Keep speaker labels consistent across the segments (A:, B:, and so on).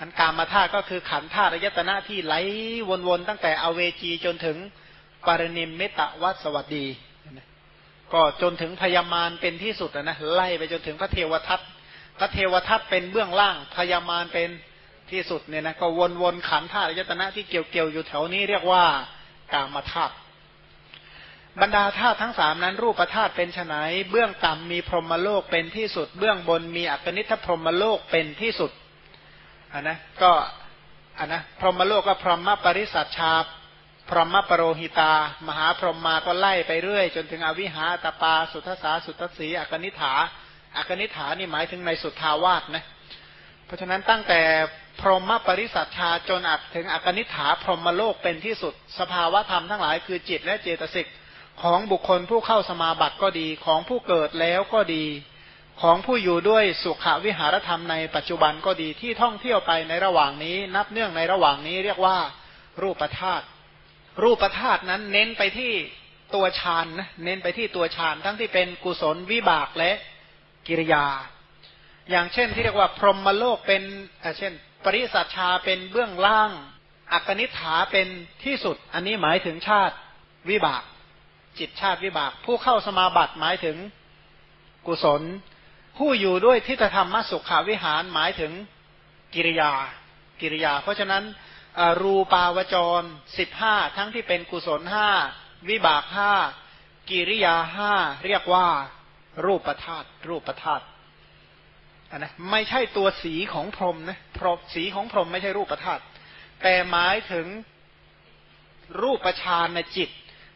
A: อันกามาธาตุก็คือขันธาตุยตนะที่ไหลวนๆตั้งแต่อเวจีจนถึงปารณิมเมตวัสวัสดี ก็จนถึงพยามารเป็นที่สุดนะไล่ไปจนถึงพระเทวทัตพระเทวทัตเป็นเบื้องล่างพยามารเป็นที่สุดเนี่ยนะก็วนๆขันธาตุยตนะที่เกี่ยวๆอยู่แถวนี้เรียกว่ากามาธาตุบรรดาธาตุทั้งสามนั้น รูปธาตุเป็นไนเบื้องต่ำมีพรหมโลกเป็นที่สุด เบื้องบนมีอักนิทพรหมโลกเป็นที่สุด อันนะก็อันนะพรหมโลกก็พรหมปริสัชชาพรหมปรโรหิตา มหาพรหมมาก็ไล่ไปเรื่อย จนถึงอวิหาตปา สุทธาสุทธสีอักนิฐาอักนิฐานี่หมายถึงในสุทธาวาสนะเพราะฉะนั้นตั้งแต่พรหมปริสัชชาจนอัดถึงอักนิฐาพรหมโลกเป็นที่สุด สภาวะธรรมทั้งหลายคือจิตและเจตสิกของบุคคลผู้เข้าสมาบัติก็ดีของผู้เกิดแล้วก็ดี ของผู้อยู่ด้วยสุขวิหารธรรมในปัจจุบันก็ดีที่ท่องเที่ยวไปในระหว่างนี้ นับเนื่องในระหว่างนี้เรียกว่า รูปธาตุรูปธาตุนั้นเน้นไปที่ตัวฌานนะเน้นไปที่ตัวฌานทั้งที่เป็นกุศลวิบากและกิริยา อย่างเช่นที่เรียกว่า พรหมโลกเป็นเช่น ปริสัชชาเป็นเบื้องล่างอักนิฐาเป็นที่สุด อันนี้หมายถึงชาติวิบาก จิตชาติวิบาก ผู้เข้าสมาบัติหมายถึงกุศล ผู้อยู่ด้วยทิฏฐธรรมสุขาวิหารหมายถึงกิริยากิริยา เพราะฉะนั้นรูปาวจรสิบห้าทั้งที่เป็นกุศลห้าวิบากห้ากิริยาห้าเรียกว่า รูปธาตุรูปธาตุนะไม่ใช่ตัวสีของพรมนะพรมสีของพรมไม่ใช่รูปธาตุแต่หมายถึงรูปฌานในจิต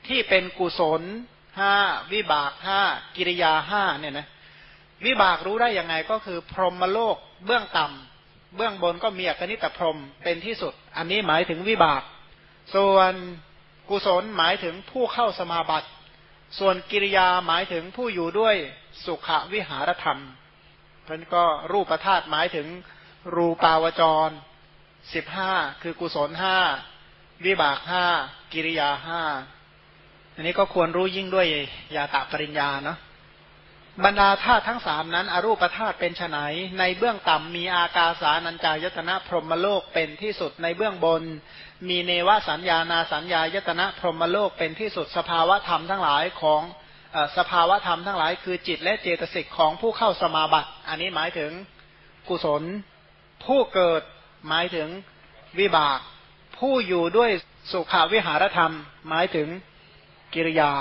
A: ที่เป็นกุศลห้าวิบากห้ากิริยาห้าเนี่ยนะ วิบากรู้ได้ยังไงก็คือ พรหมโลกเบื้องต่ำเบื้องบนก็มีอกนิตพรหมเป็นที่สุด อันนี้หมายถึงวิบาก ส่วนกุศลหมายถึงผู้เข้าสมาบัติ ส่วนกิริยาหมายถึงผู้อยู่ด้วยสุขวิหารธรรมเพราะนั้นก็รูปธาตุหมายถึงรูปาวจรสิบห้าคือกุศลห้าวิบากห้ากิริยาห้าอันนี้ก็ควรรู้ยิ่งด้วยยาตาปริญญาเนาะ บรรดาธาตุทั้งสามนั้น อรูปธาตุเป็นไนในเบื้องต่ำมีอากาสานัญจายตนะพรหมโลกเป็นที่สุดในเบื้องบน มีเนวสัญญานาสัญญายตนะพรหมโลกเป็นที่สุดสภาวะธรรมทั้งหลายของสภาวะธรรมทั้งหลาย คือจิตและเจตสิกของผู้เข้าสมาบัติ อันนี้หมายถึงกุศล ผู้เกิดหมายถึงวิบาก ผู้อยู่ด้วยสุขาวิหารธรรม หมายถึงกิริยา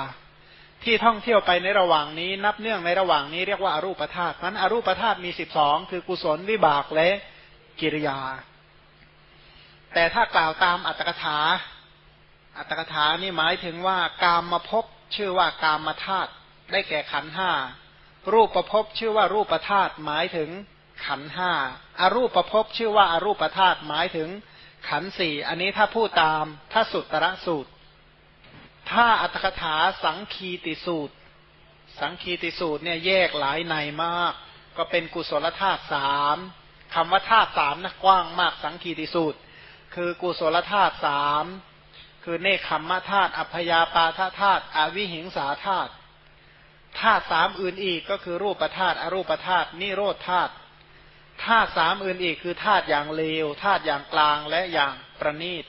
A: ที่ท่องเที่ยวไปในระหว่างนี้ นับเนื่องในระหว่างนี้เรียกว่าอารูปธาตุนั้นอรูปธาตุมีสิบสองคือกุศลวิบากและกิริยา แต่ถ้ากล่าวตามอัตถกถา อัตถกถานี่หมายถึงว่ากามมาพบชื่อว่ากามมาธาตุได้แก่ขันห้ารูปประพบชื่อว่ารูปธาตุหมายถึงขันห้าอารูปประพบชื่อว่าอารูปธาตุหมายถึงขันสี่อันนี้ถ้าพูดตามถ้าสุตตะสูตร ถ้าอัตถกถาสังคีติสูตร สังคีติสูตรเนี่ยแยกหลายในมาก ก็เป็นกุศลธาตุสามคำว่าธาตุสามนะกว้างมากสังคีติสูตร คือกุศลธาตุสามคือเนคขมมธาตุอัพยาปาธาธาตุอวิหิงสาธาตุธาตุสามอื่นอีกก็คือรูปธาตุอรูปธาตุนิโรธธาตุธาตุสามอื่นอีกคือธาตุอย่างเลวธาตุอย่างกลางและอย่างประณีต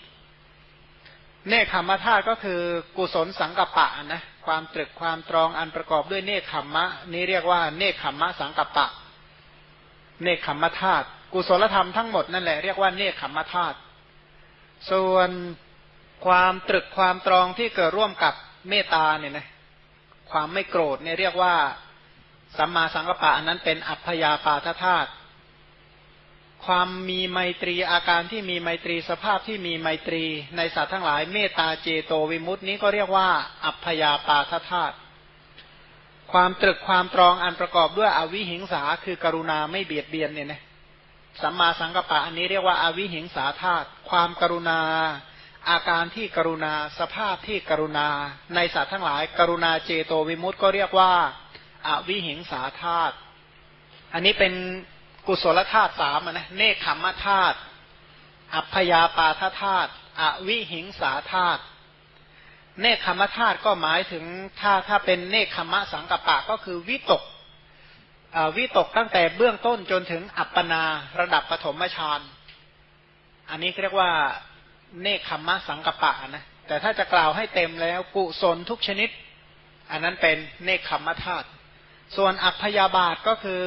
A: เนคขมธาตุก็คือกุศลสังกปะนะความตรึกความตรองอันประกอบด้วยเนคขมมะ นี้เรียกว่าเนคขมมะสังกปะ เนคขมธาตุกุศลธรรมทั้งหมดนั่นแหละเรียกว่าเนคขมธาตุส่วนความตรึกความตรองที่เกิดร่วมกับเมตตาเนี่ยนะความไม่โกรธเนี่ยเรียกว่าสัมมาสังกปะอันนั้นเป็นอัพยาปาทธาตุ ความมีไมตรีอาการที่มีไมตรีสภาพที่มีไมตรี ในสัตว์ทั้งหลายเมตตาเจโตวิมุตินี้ก็เรียกว่า อัพยาปาทธาตุความตรึกความตรองอันประกอบด้วยอวิหิงสาคือกรุณาไม่เบียดเบียนเนี่ยนะสัมมาสังกัปปะอันนี้เรียกว่าอาวิหิงสาธาตุความกรุณา อาการที่กรุณาสภาพที่กรุณา ในสัตว์ทั้งหลาย กรุณาเจโตวิมุตต์ก็เรียกว่าอาวิหิงสาธาตุอันนี้เป็น กุศลธาตุสามนะเนคขมธาตุอัพยาปาทธาตุอวิหิงสาธาตุเนคขมธาตุก็หมายถึงถ้าถ้าเป็นเนคขมะสังกปะก็คือวิตกวิตกตั้งแต่เบื้องต้นจนถึงอัปปนาระดับปฐมฌานอันนี้เรียกว่าเนคขมะสังกปะนะแต่ถ้าจะกล่าวให้เต็มแล้วกุศลทุกชนิด อันนั้นเป็นเนคขมะธาตุส่วนอัพยาบาทก็คือ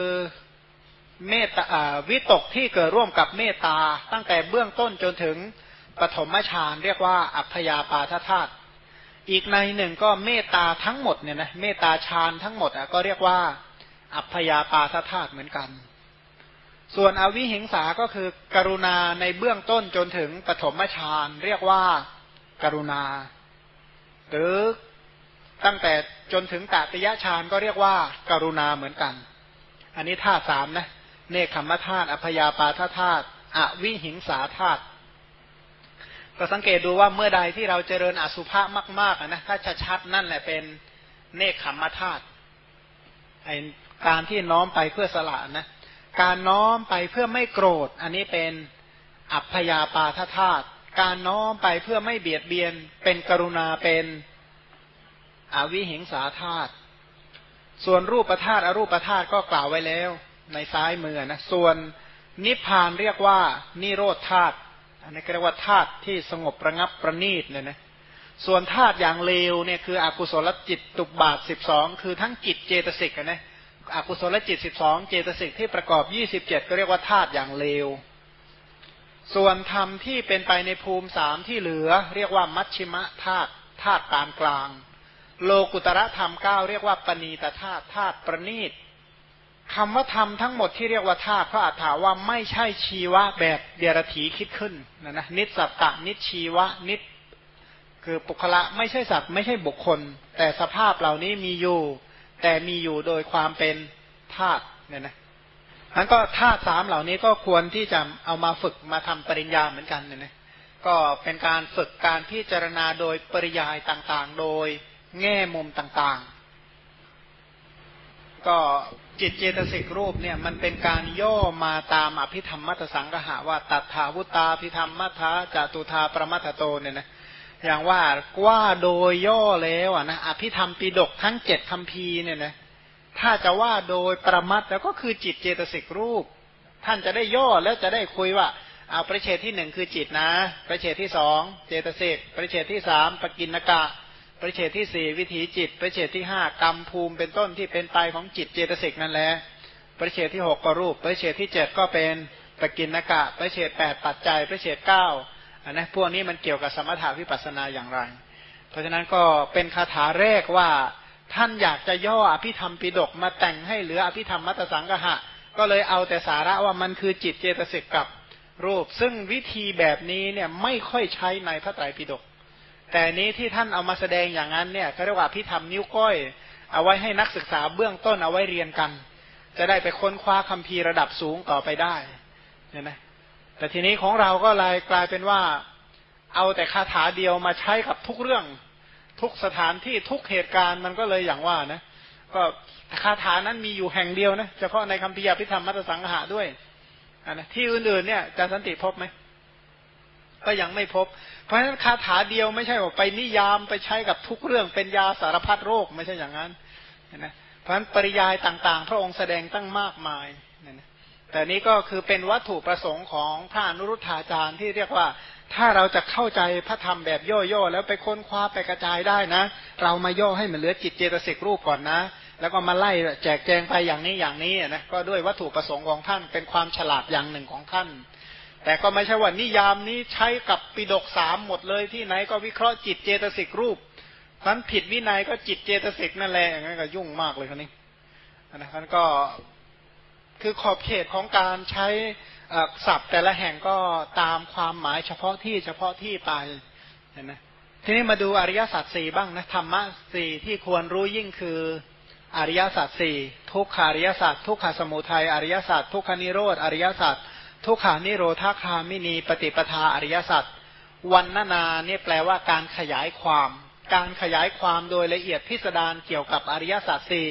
A: เมตตาวิตกที่เกิดร่วมกับเมตตา ตั้งแต่เบื้องต้นจนถึงปฐมฌานเรียกว่า อัพยาปาทธาตุอีกในหนึ่งก็เมตตาทั้งหมดเนี่ยนะเมตตาฌานทั้งหมดก็เรียกว่า อัพยาปาทธาตุเหมือนกัน ส่วนอวิหิงสาก็คือกรุณาในเบื้องต้นจนถึงปฐมฌานเรียกว่าการุณา หรือตั้งแต่จนถึงตติยฌานก็เรียกว่าการุณาเหมือนกัน อันนี้ธาสามนะ เนคขมธาตุอพยาปาทธาตุอวิหิงสาธาตุก็สังเกตดูว่าเมื่อใดที่เราเจริญอสุภะมากๆนะถ้าชัดๆนั่นแหละเป็นเนคขมธาตุไอการที่น้อมไปเพื่อสละนะการน้อมไปเพื่อไม่โกรธ อันนี้เป็นอัพยาปาทธาตุการน้อมไปเพื่อไม่เบียดเบียน เป็นกรุณาเป็นอวิหิงสาธาตุส่วนรูปธาตุอรูปธาตุก็กล่าวไว้แล้ว ในซ้ายมือนะส่วนนิพพานเรียกว่านิโรธธาตุอันนี้เรียกว่าธาตุที่สงบประงับประณีตเนี่ยนะส่วนธาตุอย่างเลวเนี่ยคืออกุศลจิตตุบาทสิบสองคือทั้งจิตเจตสิกนะอกุศลจิตสิบสองเจตสิกที่ประกอบยี่สิบเจ็ดก็เรียกว่าธาตุอย่างเลว ส่วนธรรมที่เป็นไปในภูมิสามที่เหลือ เรียกว่ามัชชิมะธาตุธาตุปานกลาง โลกุตระธรรมเก้าเรียกว่าปณีตธาตุธาตุประณีต คำว่าธรรมทั้งหมดที่เรียกว่าธาตุพระอัฏฐาว่าไม่ใช่ชีวะแบบเดียรถีคิดขึ้นนะนะนิสัตตนิชีวะนิคือปุคละไม่ใช่สัตว์ไม่ใช่บุคคล แต่สภาพเหล่านี้มีอยู่ แต่มีอยู่โดยความเป็นธาตุเนี่ยนะนั้นก็ธาตุสามเหล่านี้ก็ควรที่จะเอามาฝึกมาทำปริญญาเหมือนกันเนี่ยนะก็เป็นการฝึกการพิจารณาโดยปริยายต่างๆ โดยแง่มุมต่างๆ ก็ จิตเจตสิกรูปเนี่ยมันเป็นการย่อมาตามอภิธรรมมัตสังกหะว่าตัทธาวุตาพิธรรมมัทธาจตุธาประมัตโตเนี่ยนะอย่างว่าว่าโดยย่อแล้วอะนะอภิธรรมปีดกทั้งเจ็ดคำพีเนี่ยนะถ้าจะว่าโดยประมัดแล้วก็คือจิตเจตสิกรูป ท่านจะได้ย่อแล้วจะได้คุยว่าเอาประเชตที่หนึ่งคือจิตนะ ประเชตที่สองเจตสิกประเชตที่สามปกินกะ ประเชตที่สี่วิถีจิต ประเชตที่ห้ากรรมภูมิเป็นต้นที่เป็นไปของจิตเจตสิกนั่นแหละประเชตที่หกก็รูป ประเชตที่เจ็ดก็เป็นปกินกะ ประเชตแปดปัจจัย ประเชตเก้าอันนะพวกนี้มันเกี่ยวกับสมถาวิปัสนาอย่างไร เพราะฉะนั้นก็เป็นคาถาแรกว่าท่านอยากจะย่ออภิธรรมปิดกมาแต่งให้เหลืออภิธรรมมัตสังกหะ ก็เลยเอาแต่สาระว่ามันคือจิตเจตสิกกับรูป ซึ่งวิธีแบบนี้เนี่ยไม่ค่อยใช้ในพระไตรปิฎก แต่นี้ที่ท่านเอามาแสดงอย่างนั้นเนี่ยเขาเรียกว่าพิธรรมนิ้วก้อย เอาไว้ให้นักศึกษาเบื้องต้นเอาไว้เรียนกัน จะได้ไปค้นคว้าคัมภีร์ระดับสูงต่อไปได้เนี่ยนะแต่ทีนี้ของเราก็เลยกลายเป็นว่าเอาแต่คาถาเดียวมาใช้กับทุกเรื่อง ทุกสถานที่ทุกเหตุการณ์มันก็เลยอย่างว่านะ ก็คาถานั้นมีอยู่แห่งเดียวนะเฉพาะในคัมภีร์พิธรรมมัตสังหะด้วยอันนะที่อื่นๆเนี่ยจะสันติพบไหม ก็ยังไม่พบ เพราะฉะนั้นคาถาเดียวไม่ใช่ว่าไปนิยามไปใช้กับทุกเรื่องเป็นยาสารพัดโรคไม่ใช่อย่างนั้นนะเพราะฉะนั้นปริยายต่างๆ พระองค์แสดงตั้งมากมายนะแต่นี้ก็คือเป็นวัตถุประสงค์ของพระอนุรุทธาจารย์ที่เรียกว่าถ้าเราจะเข้าใจพระธรรมแบบย่อๆแล้วไปค้นคว้าไปกระจายได้นะ เรามาย่อให้มันเหลือจิตเจตสิกรูปก่อนนะ แล้วก็มาไล่แจกแจงไปอย่างนี้อย่างนี้นะก็ด้วยวัตถุประสงค์ของท่านเป็นความฉลาดอย่างหนึ่งของท่าน แต่ก็ไม่ใช่ว่านิยามนี้ใช้กับปิดกสามหมดเลยที่ไหนก็วิเคราะห์จิตเจตสิกรูปนั้นผิดวินัยก็จิตเจตสิกนั่นแหละงั้นก็ยุ่งมากเลยคนนี้นะท่านก็คือขอบเขตของการใช้ศัพท์แต่ละแห่งก็ตามความหมายเฉพาะที่เฉพาะที่ไปเห็นไหมทีนี้มาดูอริยสัจสี่บ้างนะธรรมะสี่ที่ควรรู้ยิ่งคืออริยสัจสี่ทุกขาริยสัจทุกขสมุทัยอริยสัจทุกขานิโรธอริยสัจ ทุกขานิโรธาคามินีปฏิปทาอริยสัจวันนานาเนี่ยแปลว่าการขยายความ การขยายความโดยละเอียดพิสดารเกี่ยวกับอริยสัจสี่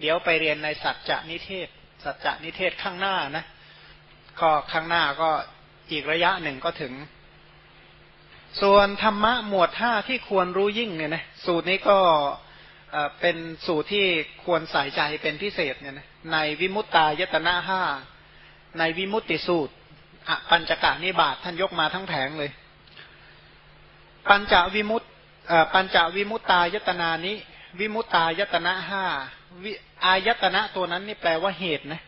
A: เดี๋ยวไปเรียนในสัจจะนิเทศ สัจจะนิเทศข้างหน้านะ ก็ข้างหน้าก็อีกระยะหนึ่งก็ถึง ส่วนธรรมะหมวดห้าที่ควรรู้ยิ่งเนี่ยนะสูตรนี้ก็เป็นสูตรที่ควรใส่ใจเป็นพิเศษเนี่ยนะในวิมุตตายตนะห้า ในวิมุตติสูตรอปัญจกานิบาตท่านยกมาทั้งแผงเลย ปัญจวิมุตปัญจวิมุตตายตนานี้ วิมุตตายตนะห้าวิอายตนะตัวนั้นนี่แปลว่าเหตุนะ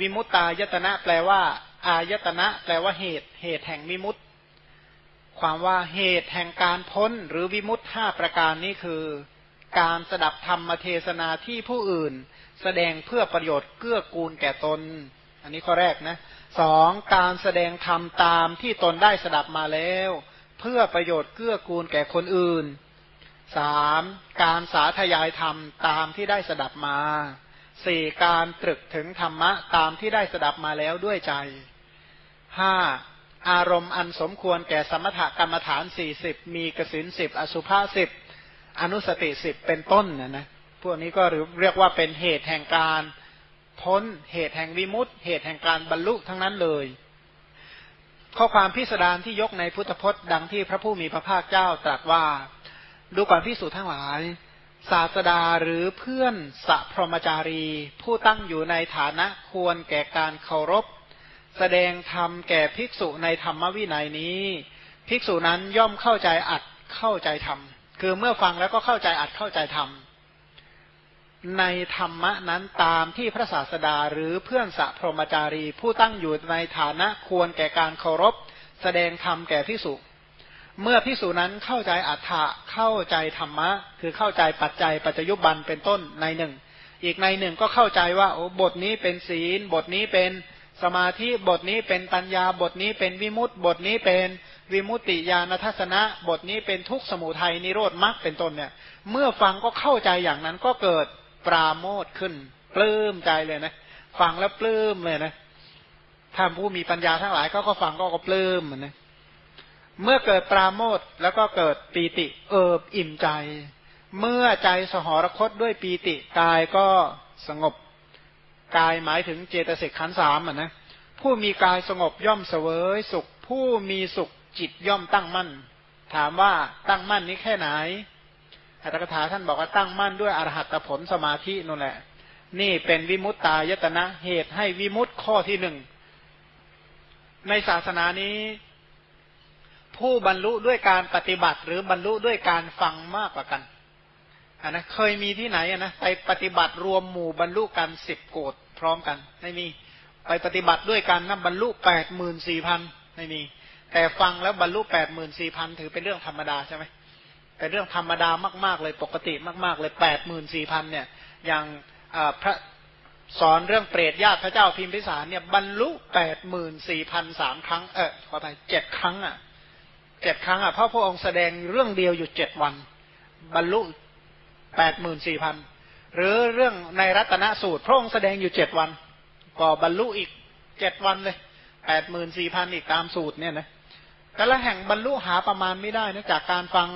A: วิมุตตายตนะแปลว่า อายตนะ แปลว่าเหตุ เหตุแห่งวิมุตความว่าเหตุแห่งการพ้นหรือวิมุตห้าประการนี้คือ การสดับธรรมเทศนาที่ผู้อื่น แสดงเพื่อประโยชน์เกื้อกูลแก่ตน อันนี้ข้อแรกนะสองการแสดงธรรมตามที่ตนได้สดับมาแล้ว เพื่อประโยชน์เกื้อกูลแก่คนอื่นสามการสาธยายธรรมตามที่ได้สดับมาสี่การตรึกถึงธรรมะตามที่ได้สดับมาแล้วด้วยใจห้าอารมณ์อันสมควรแก่สมถกรรมฐานสี่สิบมีกสินสิบอสุภาสิบอนุสติสิบเป็นต้นนะนะพวกนี้ก็เรียกว่าเป็นเหตุแห่งการ พ้นเหตุแห่งวิมุตติ เหตุแห่งการบรรลุทั้งนั้นเลย ข้อความพิสดารที่ยกในพุทธพจน์ดังที่พระผู้มีพระภาคเจ้าตรัสว่า ดูก่อนพิสูจน์ทั้งหลาย ศาสดาหรือเพื่อนสัพรมจารี ผู้ตั้งอยู่ในฐานะควรแก่การเคารพ แสดงธรรมแก่ภิกษุในธรรมวินัยนี้ ภิกษุนั้นย่อมเข้าใจอัดเข้าใจธรรมคือเมื่อฟังแล้วก็เข้าใจอัดเข้าใจธรรม ในธรรมะนั้นตามที่พระศาสดาหรือเพื่อนสัพรมจารี ผู้ตั้งอยู่ในฐานะควรแก่การเคารพ แสดงธรรมแก่พิสุเมื่อพิสุนั้นเข้าใจอัฏฐะเข้าใจธรรมะ คือเข้าใจปัจจัยปัจจยุบันเป็นต้นในหนึ่ง อีกในหนึ่งก็เข้าใจว่าโอ้บทนี้เป็นศีล บทนี้เป็นสมาธิบทนี้เป็นปัญญาบทนี้เป็นวิมุตติ บทนี้เป็นวิมุตติญาณทัศนะ บทนี้เป็นทุกสมุทัยนิโรธมรรคเป็นต้นเนี่ย เมื่อฟังก็เข้าใจอย่างนั้นก็เกิด ปราโมทขึ้น ปลื้มใจเลยนะ ฟังแล้วปลื้มเลยนะถ้าผู้มีปัญญาทั้งหลายเขาก็ฟังก็ก็ปลื้มนะเมื่อเกิดปราโมทแล้วก็เกิดปีติ เอิบอิ่มใจ เมื่อใจสหรคตด้วยปีติกายก็สงบกายหมายถึงเจตสิกขันสามอะนะผู้มีกายสงบย่อมเสวยสุข ผู้มีสุขจิตย่อมตั้งมั่น ถามว่าตั้งมั่นนี้แค่ไหน อัตถกถาท่านบอกว่าตั้งมั่นด้วยอรหัตผลสมาธินั่นแหละ นี่เป็นวิมุตตายตนะเหตุให้วิมุตข้อที่หนึ่งในศาสนานี้ ผู้บรรลุด้วยการปฏิบัติ หรือบรรลุด้วยการฟังมากกว่ากันอันนะเคยมีที่ไหนนะไปปฏิบัติรวมหมู่บรรลุกันสิบโกดพร้อมกัน ไม่มีไปปฏิบัติด้วยกันนะบรรลุแปดหมื่นสี่พันไม่มี แต่ฟังแล้วบรรลุแปดหมื่นสี่พันถือเป็นเรื่องธรรมดาใช่ไหม เป็นเรื่องธรรมดามากๆเลยปกติมากๆเลยแปดหมื่นสี่พันเนี่ย อย่างพระสอนเรื่องเปรตญาติพระเจ้าพิมพิสารเนี่ยบรรลุแปดหมื่นสี่พันสามครั้งเออขอไปเจ็ดครั้งอะเจ็ดครั้งอะเพราะพระองค์แสดงเรื่องเดียวอยู่เจ็ดวัน บรรลุแปดหมื่นสี่พันหรือเรื่องในรัตนสูตร พระองค์แสดงอยู่เจ็ดวัน ก็บรรลุอีกเจ็ดวันเลยแปดหมื่นสี่พันอีกตามสูตรเนี่ยนะ แต่ละแห่งบรรลุหาประมาณไม่ได้นะจากการฟัง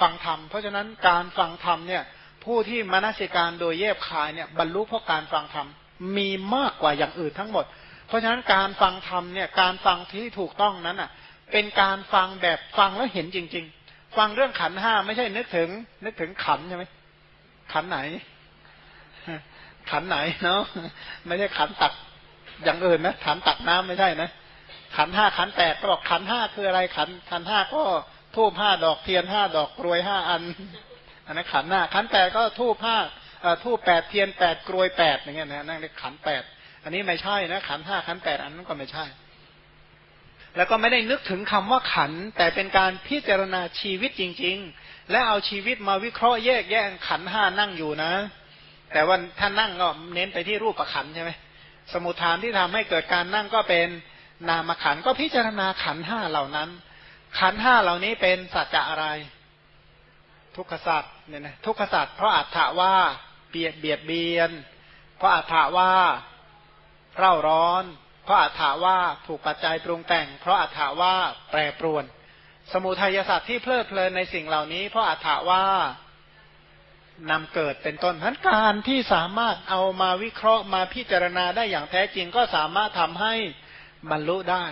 A: ฟังธรรม เพราะฉะนั้นการฟังธรรมเนี่ยผู้ที่มนสิการโดยเย็บคายเนี่ยบรรลุเพราะการฟังธรรมมีมากกว่าอย่างอื่นทั้งหมด เพราะฉะนั้นการฟังธรรมเนี่ยการฟังที่ถูกต้องนั้นอะเป็นการฟังแบบฟังแล้วเห็นจริง ๆ ฟังเรื่องขันห้าไม่ใช่นึกถึง นึกถึงขันใช่ไหมขันไหน ขันไหนเนาะไม่ใช่ขันตักอย่างอื่นนะขันตักน้ำไม่ใช่นะ ขันห้าขันแปดก็บอกขันห้าคืออะไรขันขันห้าก็ทูบห้าดอกเทียนห้าดอกกรวยห้าอันอันนั้นขันห้าขันแปดก็ทูบห้าทูบแปดเทียนแปดกรวยแปดอย่างเงี้ยนะนั่นเรียกขันแปดอันนี้ไม่ใช่นะขันห้าขันแปดอันนั้นก็ไม่ใช่ แล้วก็ไม่ได้นึกถึงคำว่าขัน แต่เป็นการพิจารณาชีวิตจริง ๆ และเอาชีวิตมาวิเคราะห์แยกแยะขันห้านั่งอยู่นะ แต่ว่าถ้านั่งก็เน้นไปที่รูปประขันใช่ไหมสมุทฐานที่ทำให้เกิดการนั่งก็เป็น นามขันก็พิจารณาขันห้าเหล่านั้น ขันห้าเหล่านี้เป็นสัจจะอะไร ทุกขสัจเนี่ยนะทุกขสัจเพราะอัฏฐว่าเบียดเบียดเบียน เพราะอัฏฐว่าเร่าร้อน เพราะอัฏฐว่าถูกปัจจัยปรุงแต่ง เพราะอัฏฐว่าแปรปรวน สมุทัยสัตว์ที่เพลิดเพลินในสิ่งเหล่านี้ เพราะอัฏฐว่านำเกิดเป็นต้นทั้นการที่สามารถเอามาวิเคราะห์มาพิจารณาได้อย่างแท้จริงก็สามารถทำให้ บรรลุได้